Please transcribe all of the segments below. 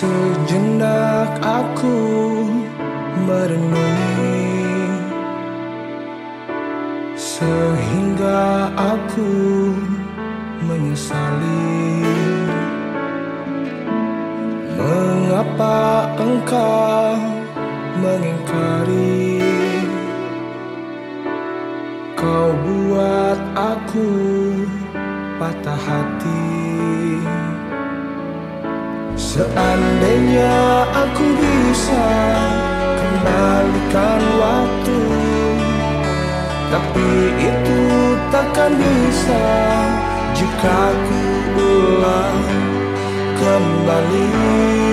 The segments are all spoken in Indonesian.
Sejenak aku merenungi Sehingga aku menyesali. Mengapa engkau mengingkari? Kau buat aku patah hati Seandainya aku bisa kembalikan waktu Tapi itu takkan bisa. Jika ku ulang kembali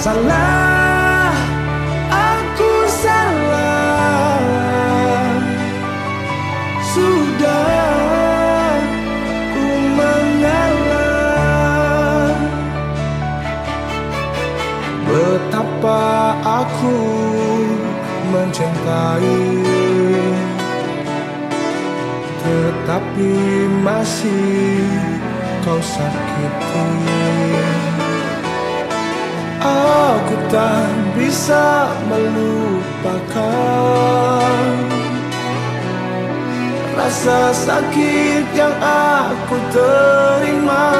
Salah, aku salah. Sudah ku mengalah Betapa aku mencintai Tetapi masih kau sakiti tak bisa melupakan Rasa sakit yang aku terima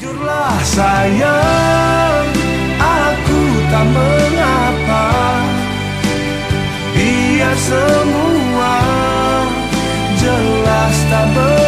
Jujurlah sayang Aku tak mengapa. Biar semua Jelas tak berbeda